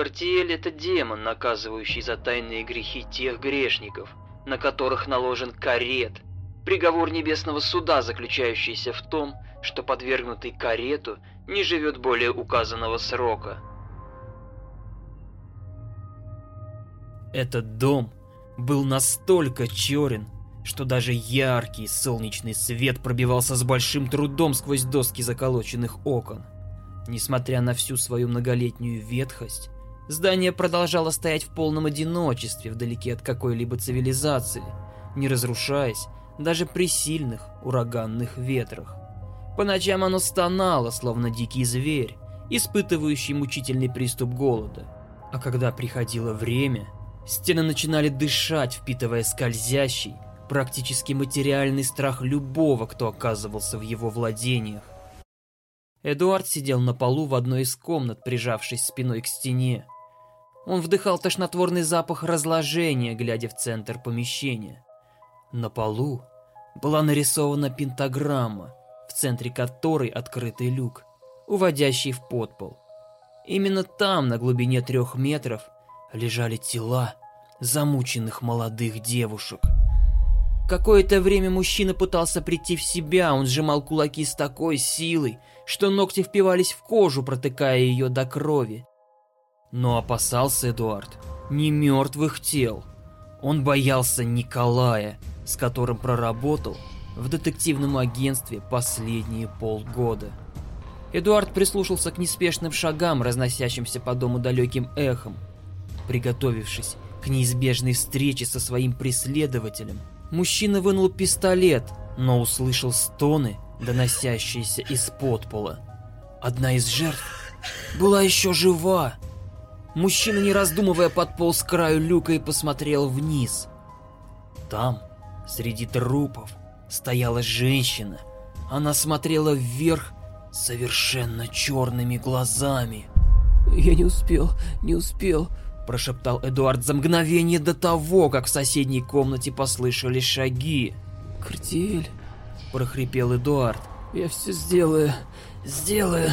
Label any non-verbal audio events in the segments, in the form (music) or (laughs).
Картиэль — это демон, наказывающий за тайные грехи тех грешников, на которых наложен карет, приговор небесного суда, заключающийся в том, что подвергнутый карету не живет более указанного срока. Этот дом был настолько черен, что даже яркий солнечный свет пробивался с большим трудом сквозь доски заколоченных окон. Несмотря на всю свою многолетнюю ветхость, здание продолжало стоять в полном одиночестве вдалеке от какой-либо цивилизации, не разрушаясь даже при сильных ураганных ветрах. По ночам оно стонало, словно дикий зверь, испытывающий мучительный приступ голода. А когда приходило время, стены начинали дышать, впитывая скользящий, практически материальный страх любого, кто оказывался в его владениях. Эдуард сидел на полу в одной из комнат, прижавшись спиной к стене. Он вдыхал тошнотворный запах разложения, глядя в центр помещения. На полу была нарисована пентаграмма, в центре которой открытый люк, уводящий в подпол. Именно там, на глубине трех метров, лежали тела замученных молодых девушек. Какое-то время мужчина пытался прийти в себя, он сжимал кулаки с такой силой, что ногти впивались в кожу, протыкая ее до крови. Но опасался Эдуард не мертвых тел. Он боялся Николая, с которым проработал в детективном агентстве последние полгода. Эдуард прислушался к неспешным шагам, разносящимся по дому далеким эхом. Приготовившись к неизбежной встрече со своим преследователем, мужчина вынул пистолет, но услышал стоны, доносящиеся из-под пола. Одна из жертв была еще жива. Мужчина, не раздумывая, подполз к краю люка и посмотрел вниз. Там, среди трупов, стояла женщина. Она смотрела вверх совершенно черными глазами. «Я не успел, не успел», – прошептал Эдуард за мгновение до того, как в соседней комнате послышались шаги. «Картель», – прохрипел Эдуард. «Я все сделаю, сделаю».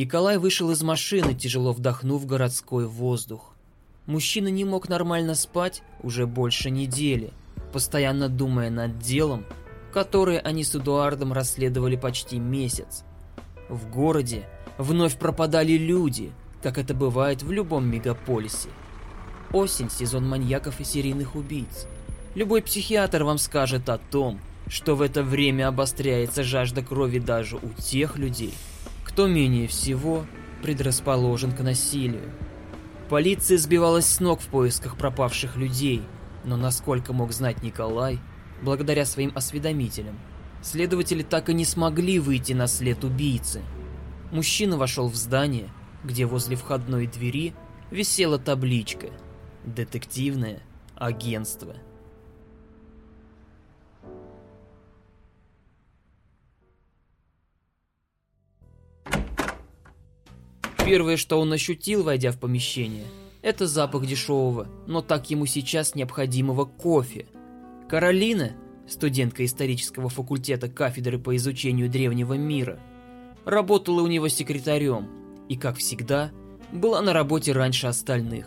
Николай вышел из машины, тяжело вдохнув городской воздух. Мужчина не мог нормально спать уже больше недели, постоянно думая над делом, которое они с Эдуардом расследовали почти месяц. В городе вновь пропадали люди, как это бывает в любом мегаполисе. Осень – сезон маньяков и серийных убийц. Любой психиатр вам скажет о том, что в это время обостряется жажда крови даже у тех людей, кто менее всего предрасположен к насилию. Полиция сбивалась с ног в поисках пропавших людей, но насколько мог знать Николай, благодаря своим осведомителям, следователи так и не смогли выйти на след убийцы. Мужчина вошел в здание, где возле входной двери висела табличка «Детективное агентство». Первое, что он ощутил, войдя в помещение, это запах дешевого, но так ему сейчас необходимого кофе. Каролина, студентка исторического факультета кафедры по изучению древнего мира, работала у него секретарем и, как всегда, была на работе раньше остальных.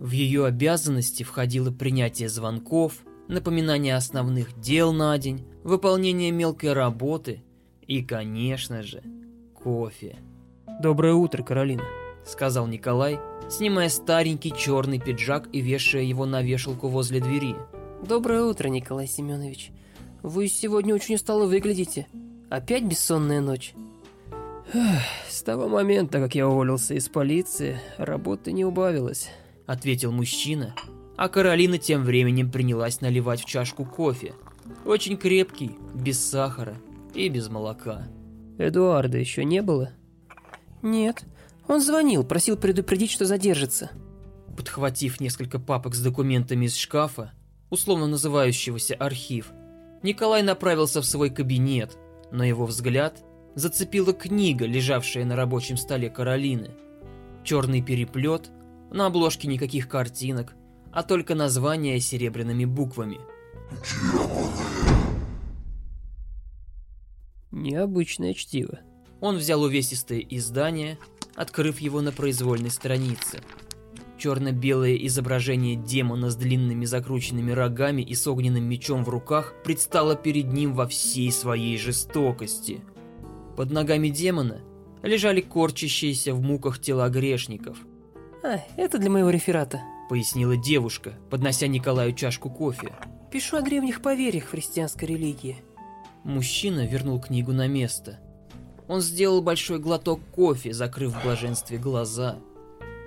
В ее обязанности входило принятие звонков, напоминание основных дел на день, выполнение мелкой работы и, конечно же, кофе. «Доброе утро, Каролина», — сказал Николай, снимая старенький черный пиджак и вешая его на вешалку возле двери. «Доброе утро, Николай Семенович. Вы сегодня очень устало выглядите. Опять бессонная ночь?» «С того момента, как я уволился из полиции, работы не убавилось», — ответил мужчина, а Каролина тем временем принялась наливать в чашку кофе. Очень крепкий, без сахара и без молока. «Эдуарда еще не было?» «Нет. Он звонил, просил предупредить, что задержится». Подхватив несколько папок с документами из шкафа, условно называющегося архив, Николай направился в свой кабинет, но его взгляд зацепила книга, лежавшая на рабочем столе Каролины. Черный переплет, на обложке никаких картинок, а только название серебряными буквами. Необычное чтиво. Он взял увесистое издание, открыв его на произвольной странице. Черно-белое изображение демона с длинными закрученными рогами и с огненным мечом в руках предстало перед ним во всей своей жестокости. Под ногами демона лежали корчащиеся в муках тела грешников, А, это для моего реферата. пояснила девушка, поднося Николаю чашку кофе. Пишу о древних поверьях в христианской религии. Мужчина вернул книгу на место. Он сделал большой глоток кофе, закрыв в блаженстве глаза.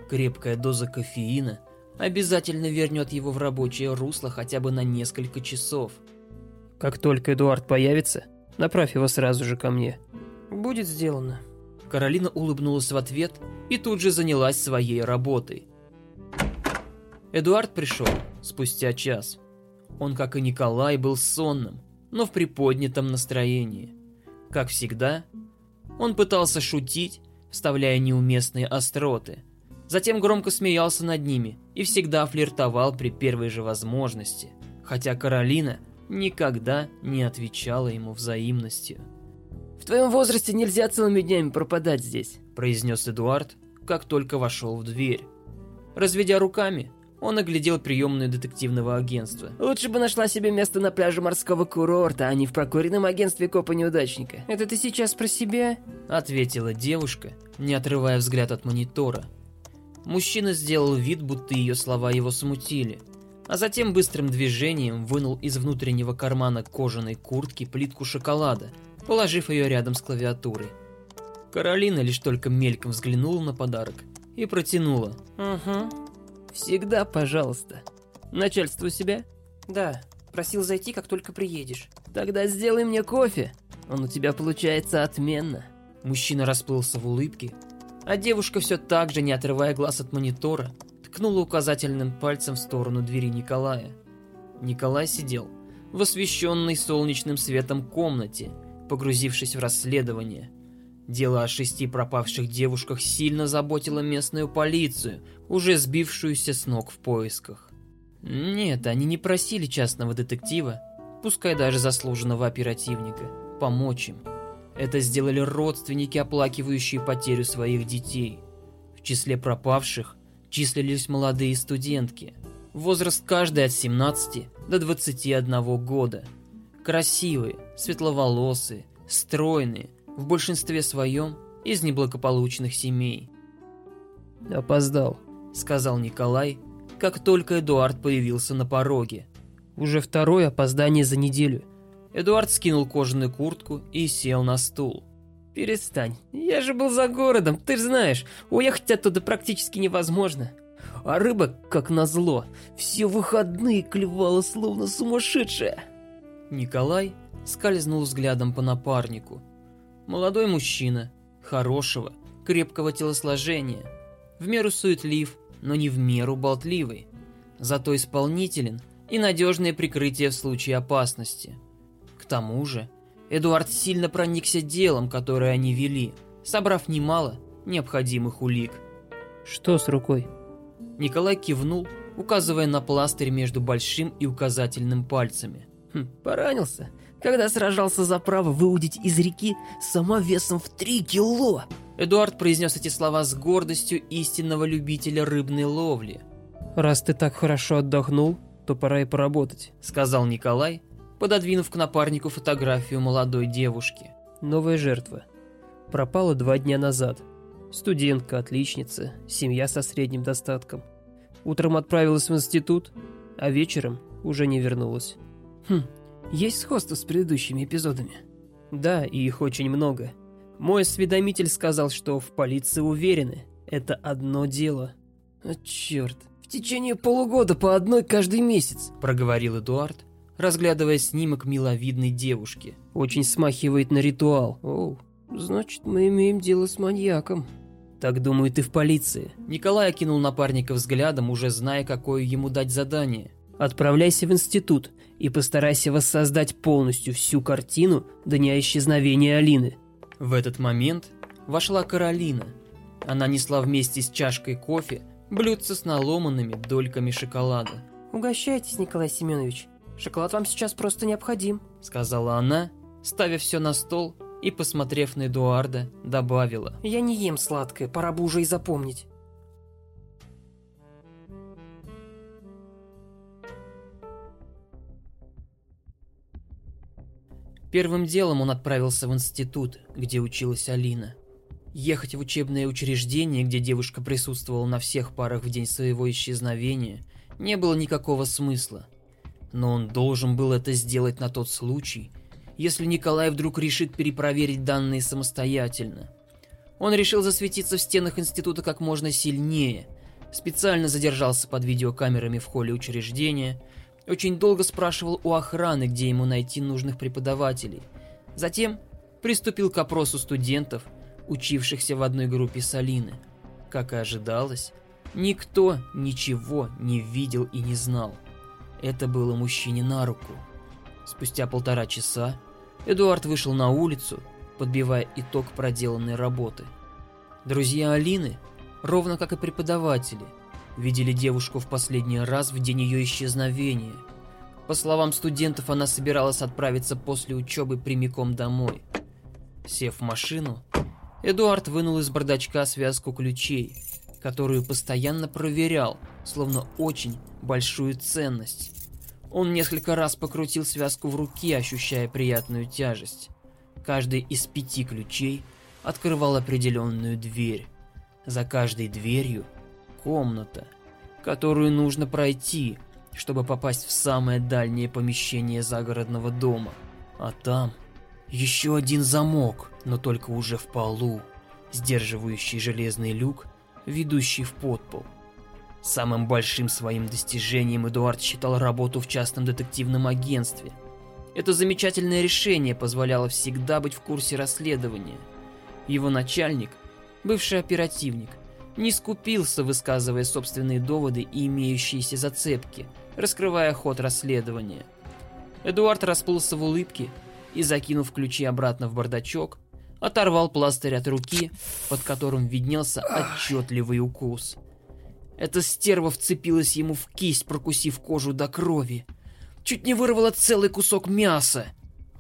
Крепкая доза кофеина обязательно вернет его в рабочее русло хотя бы на несколько часов. Как только Эдуард появится, направь его сразу же ко мне. Будет сделано. Каролина улыбнулась в ответ и тут же занялась своей работой. Эдуард пришел спустя час. Он, как и Николай, был сонным, но в приподнятом настроении. Как всегда, он пытался шутить, вставляя неуместные остроты. Затем громко смеялся над ними и всегда флиртовал при первой же возможности, хотя Каролина никогда не отвечала ему взаимностью. В твоем возрасте нельзя целыми днями пропадать здесь. произнес Эдуард, как только вошел в дверь. Разведя руками, он оглядел приемную детективного агентства. Лучше бы нашла себе место на пляже морского курорта, а не в прокуренном агентстве копа-неудачника. Это ты сейчас про себя? Ответила девушка, не отрывая взгляд от монитора. Мужчина сделал вид, будто ее слова его смутили, а затем быстрым движением вынул из внутреннего кармана кожаной куртки плитку шоколада, положив ее рядом с клавиатурой. Каролина лишь только мельком взглянула на подарок и протянула. Угу. Всегда, пожалуйста. Начальство у себя? Да. Просил зайти, как только приедешь. Тогда сделай мне кофе. Он у тебя получается отменно. Мужчина расплылся в улыбке, а девушка все так же, не отрывая глаз от монитора, ткнула указательным пальцем в сторону двери Николая. Николай сидел в освещенной солнечным светом комнате, погрузившись в расследование. Дело о шести пропавших девушках сильно заботило местную полицию, уже сбившуюся с ног в поисках. Нет, они не просили частного детектива, пускай даже заслуженного оперативника, помочь им. Это сделали родственники, оплакивающие потерю своих детей. В числе пропавших числились молодые студентки. Возраст каждой от 17 до 21 года. Красивые, светловолосые, стройные, в большинстве своем из неблагополучных семей. Опоздал. Сказал Николай, как только Эдуард появился на пороге. Уже второе опоздание за неделю. Эдуард скинул кожаную куртку и сел на стул. Перестань. Я же был за городом, ты знаешь. Уехать оттуда практически невозможно. А рыба, как назло, все выходные клевала словно сумасшедшая. Николай скользнул взглядом по напарнику. Молодой мужчина, хорошего, крепкого телосложения, в меру суетлив, но не в меру болтливый. Зато исполнителен и надежное прикрытие в случае опасности. К тому же, Эдуард сильно проникся делом, которое они вели, собрав немало необходимых улик. Что с рукой? Николай кивнул, указывая на пластырь между большим и указательным пальцами. Хм, поранился, когда сражался за право выудить из реки самовесом в три кило. Эдуард произнес эти слова с гордостью истинного любителя рыбной ловли. Раз ты так хорошо отдохнул, то пора и поработать. Сказал Николай, пододвинув к напарнику фотографию молодой девушки. Новая жертва. Пропала два дня назад. Студентка, отличница, семья со средним достатком. Утром отправилась в институт, а вечером уже не вернулась. Хм, есть сходство с предыдущими эпизодами? Да, и их очень много. Мой осведомитель сказал, что в полиции уверены, это одно дело. А, черт, в течение полугода по одной каждый месяц. Проговорил Эдуард, разглядывая снимок миловидной девушки. Очень смахивает на ритуал. Оу, значит, мы имеем дело с маньяком. Так думают и в полиции. Николай окинул напарника взглядом, уже зная, какое ему дать задание. Отправляйся в институт и постарайся воссоздать полностью всю картину дня исчезновения Алины. В этот момент вошла Каролина. Она несла вместе с чашкой кофе блюдце с наломанными дольками шоколада. Угощайтесь, Николай Семенович. Шоколад вам сейчас просто необходим. Сказала она, ставя все на стол и, посмотрев на Эдуарда, добавила. Я не ем сладкое, пора бы уже и запомнить. Первым делом он отправился в институт, где училась Алина. Ехать в учебное учреждение, где девушка присутствовала на всех парах в день своего исчезновения, не было никакого смысла. Но он должен был это сделать на тот случай, если Николай вдруг решит перепроверить данные самостоятельно. Он решил засветиться в стенах института как можно сильнее, специально задержался под видеокамерами в холле учреждения, очень долго спрашивал у охраны, где ему найти нужных преподавателей. Затем приступил к опросу студентов, учившихся в одной группе с Алины. Как и ожидалось, никто ничего не видел и не знал. Это было мужчине на руку. Спустя полтора часа Эдуард вышел на улицу, подбивая итог проделанной работы. Друзья Алины, ровно как и преподаватели, видели девушку в последний раз в день ее исчезновения. По словам студентов, она собиралась отправиться после учебы прямиком домой. Сев в машину, Эдуард вынул из бардачка связку ключей, которую постоянно проверял, словно очень большую ценность. Он несколько раз покрутил связку в руке, ощущая приятную тяжесть. Каждый из пяти ключей открывал определенную дверь. За каждой дверью комната, которую нужно пройти, чтобы попасть в самое дальнее помещение загородного дома. А там еще один замок, но только уже в полу, сдерживающий железный люк, ведущий в подпол. Самым большим своим достижением Эдуард считал работу в частном детективном агентстве. Это замечательное решение позволяло всегда быть в курсе расследования. Его начальник, бывший оперативник, не скупился, высказывая собственные доводы и имеющиеся зацепки, раскрывая ход расследования. Эдуард расплылся в улыбке и, закинув ключи обратно в бардачок, оторвал пластырь от руки, под которым виднелся отчетливый укус. Эта стерва вцепилась ему в кисть, прокусив кожу до крови. Чуть не вырвала целый кусок мяса.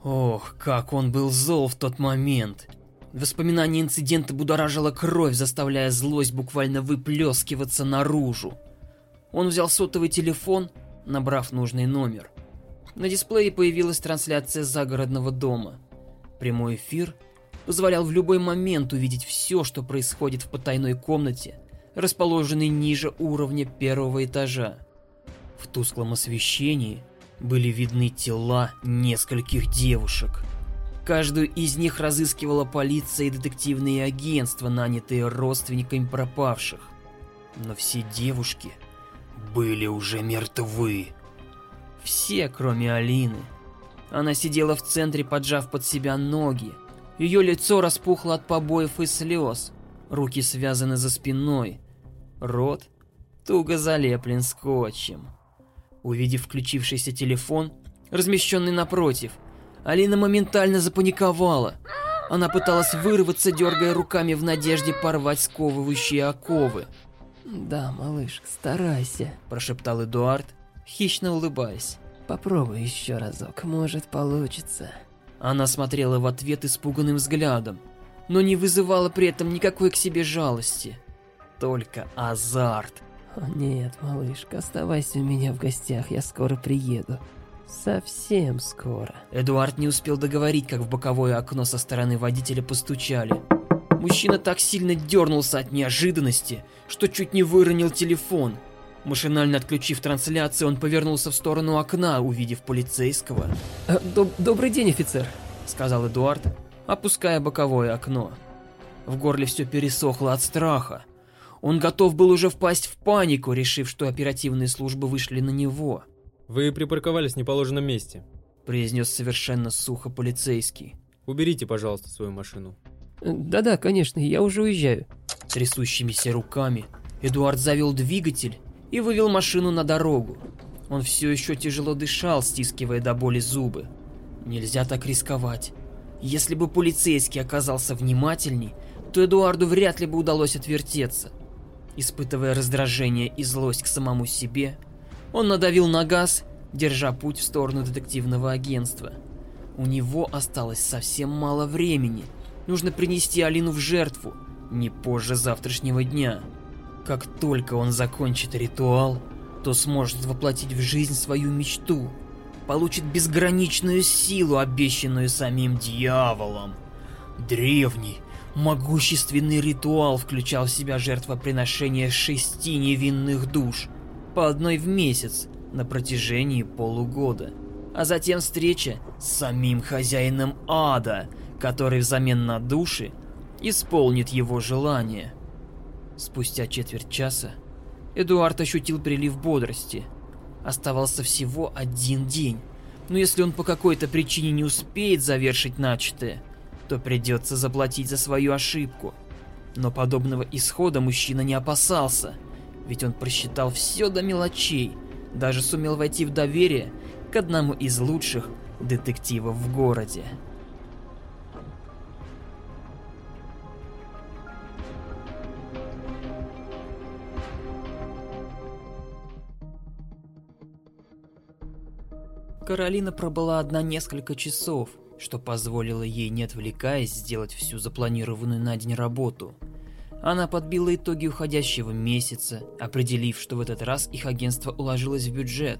Ох, как он был зол в тот момент. Воспоминание инцидента будоражило кровь, заставляя злость буквально выплескиваться наружу. Он взял сотовый телефон, набрав нужный номер. На дисплее появилась трансляция загородного дома. Прямой эфир позволял в любой момент увидеть все, что происходит в потайной комнате, расположенной ниже уровня первого этажа. В тусклом освещении были видны тела нескольких девушек – Каждую из них разыскивала полиция и детективные агентства, нанятые родственниками пропавших. Но все девушки были уже мертвы. Все, кроме Алины. Она сидела в центре, поджав под себя ноги. Ее лицо распухло от побоев и слез. Руки связаны за спиной. Рот туго залеплен скотчем. Увидев включившийся телефон, размещенный напротив, Алина моментально запаниковала. Она пыталась вырваться, дергая руками в надежде порвать сковывающие оковы. «Да, малыш, старайся», – прошептал Эдуард, хищно улыбаясь. «Попробуй еще разок, может получится». Она смотрела в ответ испуганным взглядом, но не вызывала при этом никакой к себе жалости. Только азарт. О, «Нет, малышка, оставайся у меня в гостях, я скоро приеду». Совсем скоро. Эдуард не успел договорить, как в боковое окно со стороны водителя постучали. Мужчина так сильно дернулся от неожиданности, что чуть не выронил телефон. Машинально отключив трансляцию, он повернулся в сторону окна, увидев полицейского. Э, Доб «Добрый день, офицер», — сказал Эдуард, опуская боковое окно. В горле все пересохло от страха. Он готов был уже впасть в панику, решив, что оперативные службы вышли на него. Вы припарковались в неположенном месте. Произнес совершенно сухо полицейский. Уберите, пожалуйста, свою машину. Да-да, конечно, я уже уезжаю. Трясущимися руками Эдуард завел двигатель и вывел машину на дорогу. Он все еще тяжело дышал, стискивая до боли зубы. Нельзя так рисковать. Если бы полицейский оказался внимательней, то Эдуарду вряд ли бы удалось отвертеться. Испытывая раздражение и злость к самому себе, он надавил на газ, держа путь в сторону детективного агентства. У него осталось совсем мало времени. Нужно принести Алину в жертву, не позже завтрашнего дня. Как только он закончит ритуал, то сможет воплотить в жизнь свою мечту, получит безграничную силу, обещанную самим дьяволом. Древний, могущественный ритуал включал в себя жертвоприношение шести невинных душ, по одной в месяц, на протяжении полугода. А затем встреча с самим хозяином ада, который взамен на души исполнит его желание. Спустя четверть часа Эдуард ощутил прилив бодрости. Оставался всего один день, но если он по какой-то причине не успеет завершить начатое, то придется заплатить за свою ошибку. Но подобного исхода мужчина не опасался, ведь он просчитал все до мелочей, даже сумел войти в доверие к одному из лучших детективов в городе. Каролина пробыла одна несколько часов, что позволило ей, не отвлекаясь, сделать всю запланированную на день работу. Она подбила итоги уходящего месяца, определив, что в этот раз их агентство уложилось в бюджет.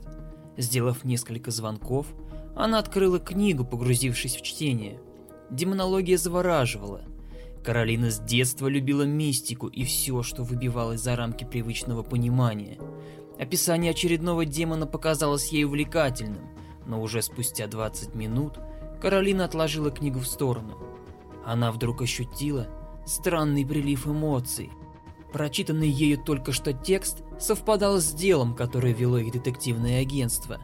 Сделав несколько звонков, она открыла книгу, погрузившись в чтение. Демонология завораживала. Каролина с детства любила мистику и все, что выбивалось за рамки привычного понимания. Описание очередного демона показалось ей увлекательным, но уже спустя 20 минут Каролина отложила книгу в сторону. Она вдруг ощутила странный прилив эмоций. Прочитанный ею только что текст совпадал с делом, которое вело их детективное агентство.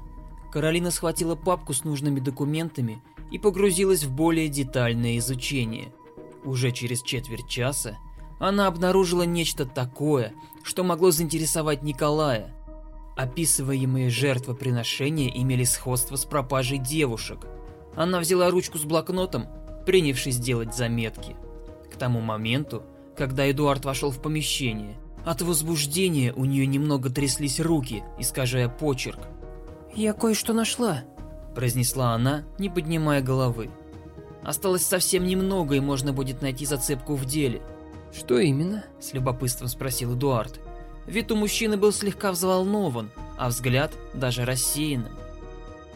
Каролина схватила папку с нужными документами и погрузилась в более детальное изучение. Уже через четверть часа она обнаружила нечто такое, что могло заинтересовать Николая. Описываемые жертвоприношения имели сходство с пропажей девушек. Она взяла ручку с блокнотом, принявшись делать заметки. К тому моменту, когда Эдуард вошел в помещение, от возбуждения у нее немного тряслись руки, искажая почерк. «Я кое-что нашла», – произнесла она, не поднимая головы. Осталось совсем немного, и можно будет найти зацепку в деле. «Что именно?» – с любопытством спросил Эдуард. Вид у мужчины был слегка взволнован, а взгляд даже рассеянным.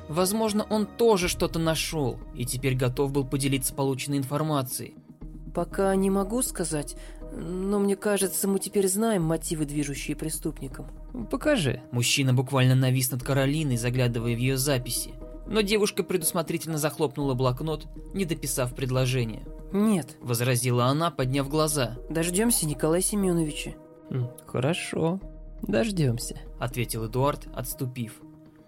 Возможно, он тоже что-то нашел и теперь готов был поделиться полученной информацией. Пока не могу сказать, но мне кажется, мы теперь знаем мотивы, движущие преступником. Покажи. Мужчина буквально навис над Каролиной, заглядывая в ее записи. Но девушка предусмотрительно захлопнула блокнот, не дописав предложение. «Нет», — возразила она, подняв глаза. «Дождемся Николая Семеновича». «Хорошо, дождемся», — ответил Эдуард, отступив.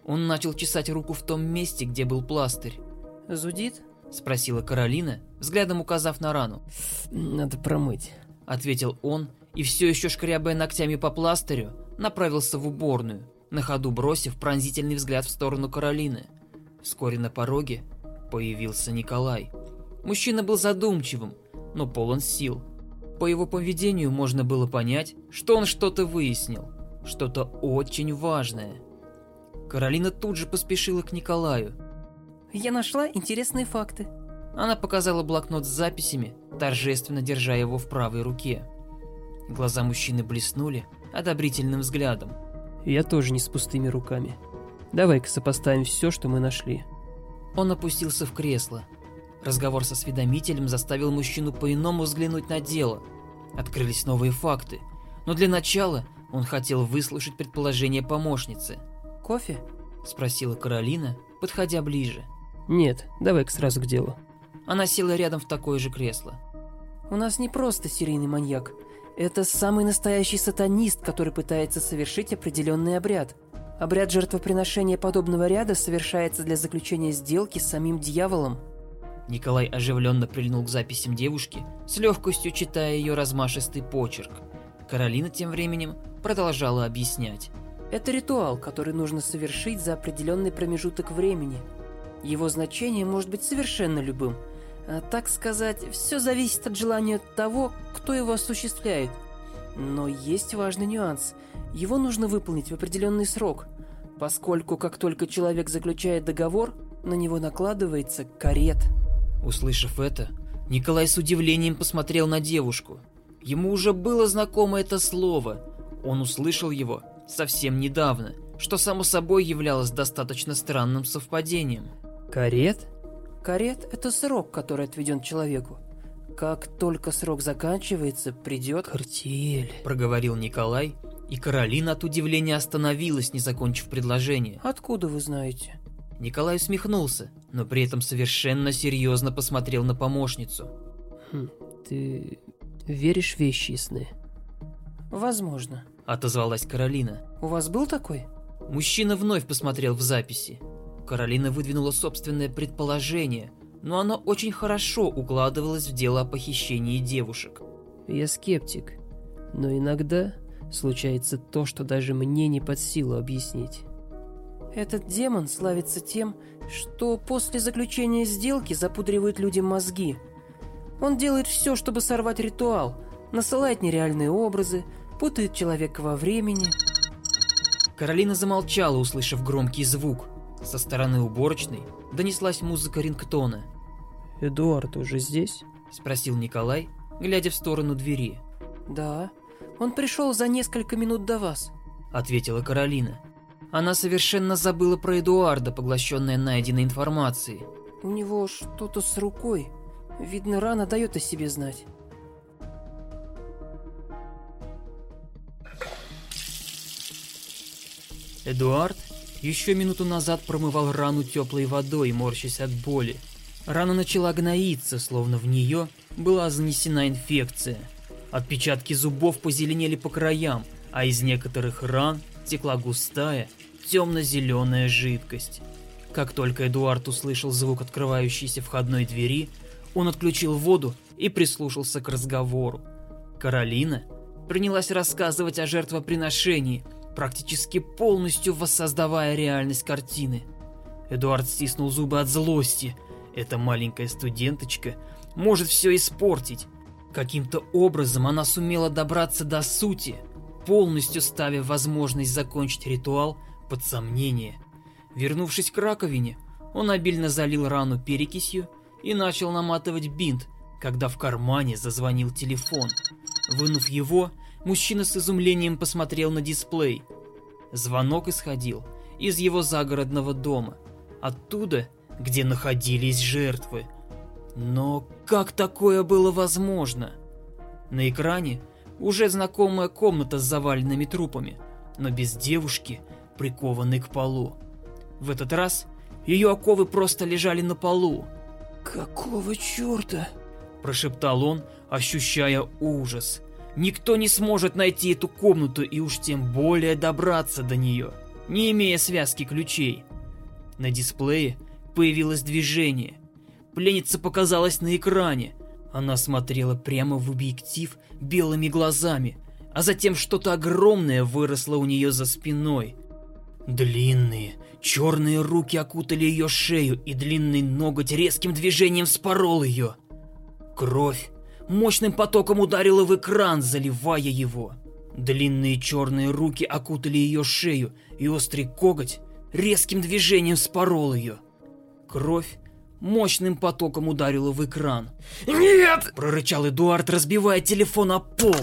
Он начал чесать руку в том месте, где был пластырь. «Зудит?» — спросила Каролина, взглядом указав на рану. «Надо промыть», — ответил он, и все еще шкрябая ногтями по пластырю, направился в уборную, на ходу бросив пронзительный взгляд в сторону Каролины. Вскоре на пороге появился Николай. Мужчина был задумчивым, но полон сил. По его поведению можно было понять, что он что-то выяснил, что-то очень важное. Каролина тут же поспешила к Николаю. «Я нашла интересные факты». Она показала блокнот с записями, торжественно держа его в правой руке. Глаза мужчины блеснули одобрительным взглядом. «Я тоже не с пустыми руками. Давай-ка сопоставим все, что мы нашли». Он опустился в кресло. Разговор со осведомителем заставил мужчину по-иному взглянуть на дело. Открылись новые факты, но для начала он хотел выслушать предположение помощницы – кофе?» – спросила Каролина, подходя ближе. «Нет, давай-ка сразу к делу». Она села рядом в такое же кресло. «У нас не просто серийный маньяк. Это самый настоящий сатанист, который пытается совершить определенный обряд. Обряд жертвоприношения подобного ряда совершается для заключения сделки с самим дьяволом». Николай оживленно прильнул к записям девушки, с легкостью читая ее размашистый почерк. Каролина тем временем продолжала объяснять. Это ритуал, который нужно совершить за определенный промежуток времени. Его значение может быть совершенно любым. А, так сказать, все зависит от желания того, кто его осуществляет. Но есть важный нюанс. Его нужно выполнить в определенный срок, поскольку как только человек заключает договор, на него накладывается карет. Услышав это, Николай с удивлением посмотрел на девушку. Ему уже было знакомо это слово. Он услышал его совсем недавно, что само собой являлось достаточно странным совпадением. Карет? Карет – это срок, который отведен человеку. Как только срок заканчивается, придет... «Картель», – проговорил Николай, и Каролина от удивления остановилась, не закончив предложение. Откуда вы знаете? Николай усмехнулся, но при этом совершенно серьезно посмотрел на помощницу. Хм, ты веришь в вещи и сны? Возможно. Отозвалась Каролина. У вас был такой? Мужчина вновь посмотрел в записи. Каролина выдвинула собственное предположение, но оно очень хорошо укладывалось в дело о похищении девушек. Я скептик, но иногда случается то, что даже мне не под силу объяснить. Этот демон славится тем, что после заключения сделки запудривает людям мозги. Он делает все, чтобы сорвать ритуал, насылает нереальные образы, путает человека во времени. Каролина замолчала, услышав громкий звук. Со стороны уборочной донеслась музыка рингтона. «Эдуард уже здесь?» – спросил Николай, глядя в сторону двери. «Да, он пришел за несколько минут до вас», – ответила Каролина. Она совершенно забыла про Эдуарда, поглощенная найденной информацией. «У него что-то с рукой. Видно, рана дает о себе знать». Эдуард еще минуту назад промывал рану теплой водой, морщась от боли. Рана начала гноиться, словно в нее была занесена инфекция. Отпечатки зубов позеленели по краям, а из некоторых ран текла густая, темно-зеленая жидкость. Как только Эдуард услышал звук открывающейся входной двери, он отключил воду и прислушался к разговору. Каролина принялась рассказывать о жертвоприношении, практически полностью воссоздавая реальность картины. Эдуард стиснул зубы от злости. Эта маленькая студенточка может все испортить. Каким-то образом она сумела добраться до сути – полностью ставя возможность закончить ритуал под сомнение. Вернувшись к раковине, он обильно залил рану перекисью и начал наматывать бинт, когда в кармане зазвонил телефон. Вынув его, мужчина с изумлением посмотрел на дисплей. Звонок исходил из его загородного дома, оттуда, где находились жертвы. Но как такое было возможно? На экране уже знакомая комната с заваленными трупами, но без девушки, прикованной к полу. В этот раз ее оковы просто лежали на полу. «Какого черта?» – прошептал он, ощущая ужас. Никто не сможет найти эту комнату и уж тем более добраться до нее, не имея связки ключей. На дисплее появилось движение. Пленница показалась на экране – она смотрела прямо в объектив белыми глазами, а затем что-то огромное выросло у нее за спиной. Длинные, черные руки окутали ее шею, и длинный ноготь резким движением спорол ее. Кровь мощным потоком ударила в экран, заливая его. Длинные черные руки окутали ее шею, и острый коготь резким движением спорол ее. Кровь мощным потоком ударило в экран. «Нет!» – прорычал Эдуард, разбивая телефон о пол.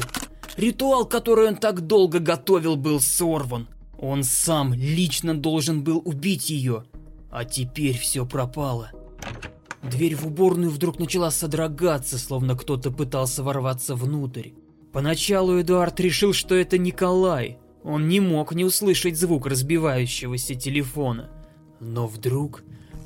Ритуал, который он так долго готовил, был сорван. Он сам лично должен был убить ее. А теперь все пропало. Дверь в уборную вдруг начала содрогаться, словно кто-то пытался ворваться внутрь. Поначалу Эдуард решил, что это Николай. Он не мог не услышать звук разбивающегося телефона. Но вдруг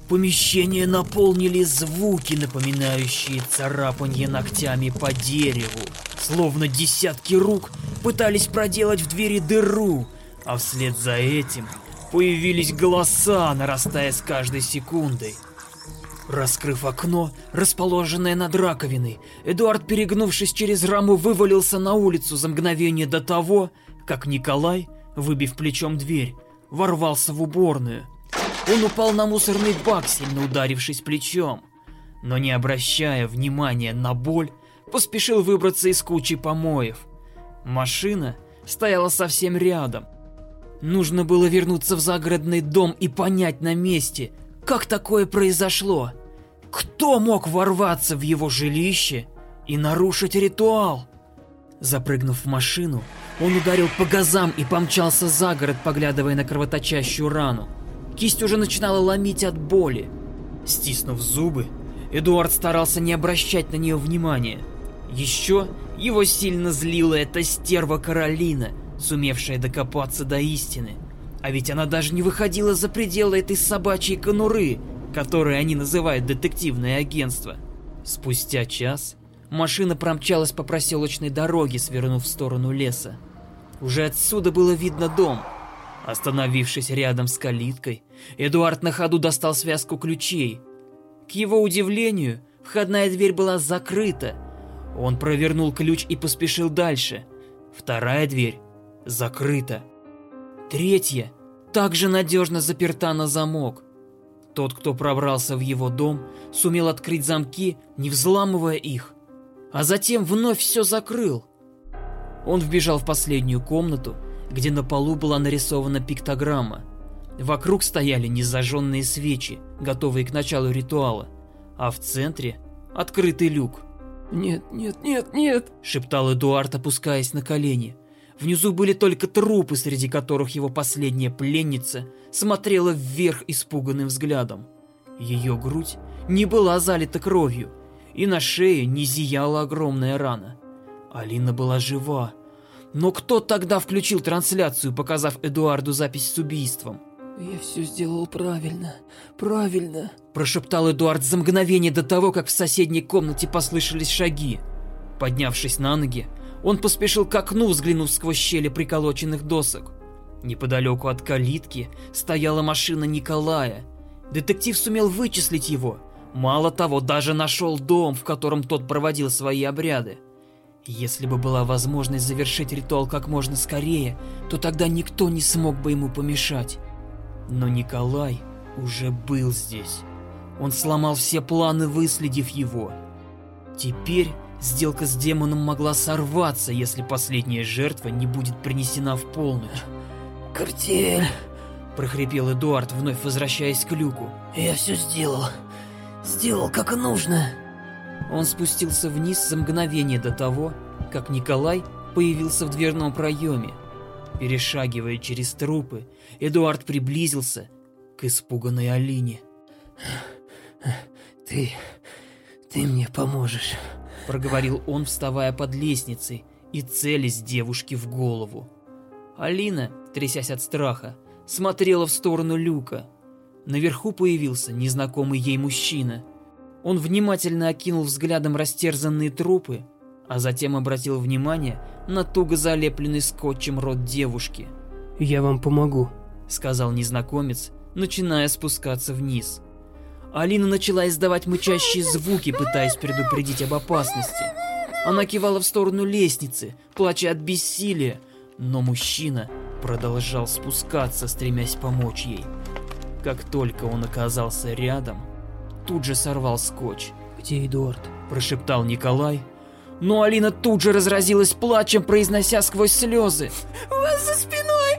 Помещение наполнили звуки, напоминающие царапанье ногтями по дереву. Словно десятки рук пытались проделать в двери дыру, а вслед за этим появились голоса, нарастая с каждой секундой. Раскрыв окно, расположенное над раковиной, Эдуард, перегнувшись через раму, вывалился на улицу за мгновение до того, как Николай выбив плечом дверь, ворвался в уборную. Он упал на мусорный бак, сильно ударившись плечом. Но не обращая внимания на боль, поспешил выбраться из кучи помоев. Машина стояла совсем рядом. Нужно было вернуться в загородный дом и понять на месте, как такое произошло. Кто мог ворваться в его жилище и нарушить ритуал? Запрыгнув в машину, он ударил по газам и помчался за город, поглядывая на кровоточащую рану. Кисть уже начинала ломить от боли. Стиснув зубы, Эдуард старался не обращать на нее внимания. Еще его сильно злила эта стерва Каролина, сумевшая докопаться до истины. А ведь она даже не выходила за пределы этой собачьей конуры, которую они называют детективное агентство. Спустя час машина промчалась по проселочной дороге, свернув в сторону леса. Уже отсюда было видно дом. Остановившись рядом с калиткой, Эдуард на ходу достал связку ключей. К его удивлению, входная дверь была закрыта. Он провернул ключ и поспешил дальше. Вторая дверь закрыта. Третья также надежно заперта на замок. Тот, кто пробрался в его дом, сумел открыть замки, не взламывая их, а затем вновь все закрыл. Он вбежал в последнюю комнату, где на полу была нарисована пиктограмма. Вокруг стояли незажженные свечи, готовые к началу ритуала, а в центре открытый люк. «Нет, нет, нет, нет!» – шептал Эдуард, опускаясь на колени. Внизу были только трупы, среди которых его последняя пленница смотрела вверх испуганным взглядом. Ее грудь не была залита кровью, и на шее не зияла огромная рана. Алина была жива. Но кто тогда включил трансляцию, показав Эдуарду запись с убийством? «Я все сделал правильно, правильно», – прошептал Эдуард за мгновение до того, как в соседней комнате послышались шаги. Поднявшись на ноги, он поспешил к окну, взглянув сквозь щели приколоченных досок. Неподалеку от калитки стояла машина Николая. Детектив сумел вычислить его. Мало того, даже нашел дом, в котором тот проводил свои обряды. Если бы была возможность завершить ритуал как можно скорее, то тогда никто не смог бы ему помешать. Но Николай уже был здесь. Он сломал все планы, выследив его. Теперь сделка с демоном могла сорваться, если последняя жертва не будет принесена в полночь. «Картель!» – прохрипел Эдуард, вновь возвращаясь к люку. «Я все сделал. Сделал как нужно». Он спустился вниз за мгновение до того, как Николай появился в дверном проеме. Перешагивая через трупы, Эдуард приблизился к испуганной Алине. «Ты... ты мне поможешь», — проговорил он, вставая под лестницей и целясь девушке в голову. Алина, трясясь от страха, смотрела в сторону люка. Наверху появился незнакомый ей мужчина. Он внимательно окинул взглядом растерзанные трупы, а затем обратил внимание на туго залепленный скотчем рот девушки. «Я вам помогу», — сказал незнакомец, начиная спускаться вниз. Алина начала издавать мычащие звуки, пытаясь предупредить об опасности. Она кивала в сторону лестницы, плача от бессилия, но мужчина продолжал спускаться, стремясь помочь ей. Как только он оказался рядом, тут же сорвал скотч. «Где Эдуард?» – прошептал Николай. Но Алина тут же разразилась плачем, произнося сквозь слезы. «У вас за спиной!»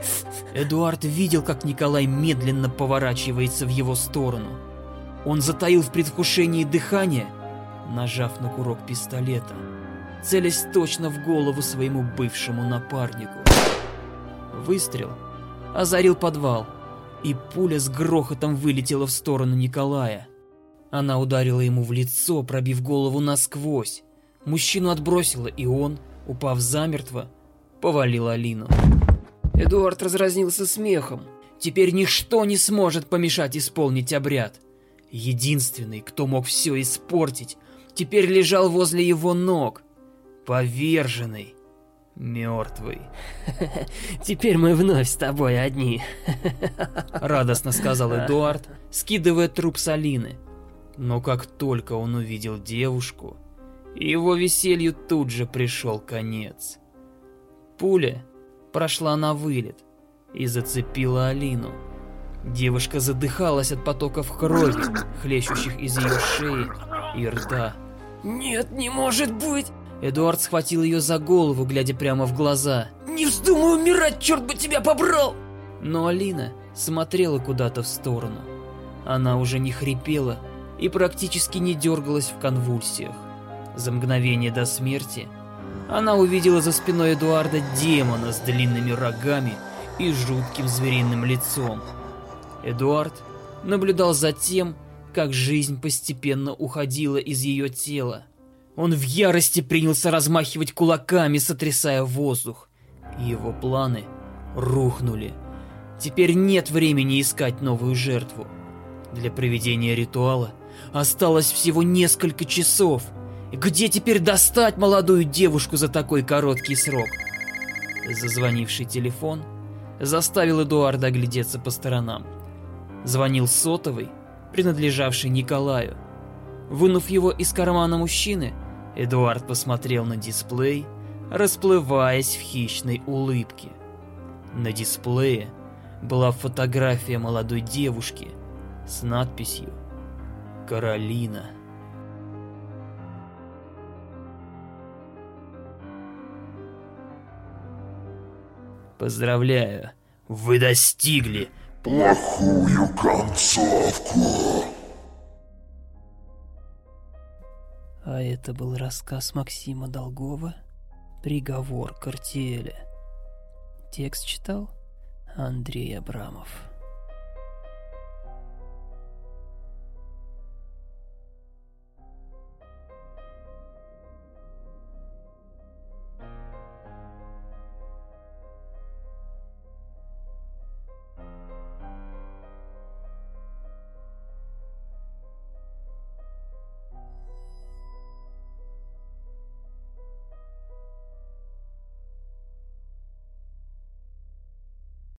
Эдуард видел, как Николай медленно поворачивается в его сторону. Он затаил в предвкушении дыхание, нажав на курок пистолета, целясь точно в голову своему бывшему напарнику. Выстрел озарил подвал, и пуля с грохотом вылетела в сторону Николая. Она ударила ему в лицо, пробив голову насквозь. Мужчину отбросило, и он, упав замертво, повалил Алину. Эдуард разразнился смехом. Теперь ничто не сможет помешать исполнить обряд. Единственный, кто мог все испортить, теперь лежал возле его ног. Поверженный, мертвый. (laughs) «Теперь мы вновь с тобой одни», (laughs) — радостно сказал Эдуард, скидывая труп с Алины. Но как только он увидел девушку, его веселью тут же пришел конец. Пуля прошла на вылет, и зацепила Алину. Девушка задыхалась от потоков крови, хлещущих из ее шеи и рта. Нет, не может быть! Эдуард схватил ее за голову, глядя прямо в глаза. Не вздумай умирать, черт бы тебя побрал! Но Алина смотрела куда-то в сторону. Она уже не хрипела и практически не дергалась в конвульсиях. За мгновение до смерти она увидела за спиной Эдуарда демона с длинными рогами и жутким звериным лицом. Эдуард наблюдал за тем, как жизнь постепенно уходила из ее тела. Он в ярости принялся размахивать кулаками, сотрясая воздух. Его планы рухнули. Теперь нет времени искать новую жертву. Для проведения ритуала осталось всего несколько часов. Где теперь достать молодую девушку за такой короткий срок? Зазвонивший телефон заставил Эдуарда оглядеться по сторонам. Звонил сотовый, принадлежавший Николаю. Вынув его из кармана мужчины, Эдуард посмотрел на дисплей, расплываясь в хищной улыбке. На дисплее была фотография молодой девушки с надписью «Каролина». Поздравляю, вы достигли Плохую концовку. А это был рассказ Максима Долгова «Приговор к артели». Текст читал Андрей Абрамов.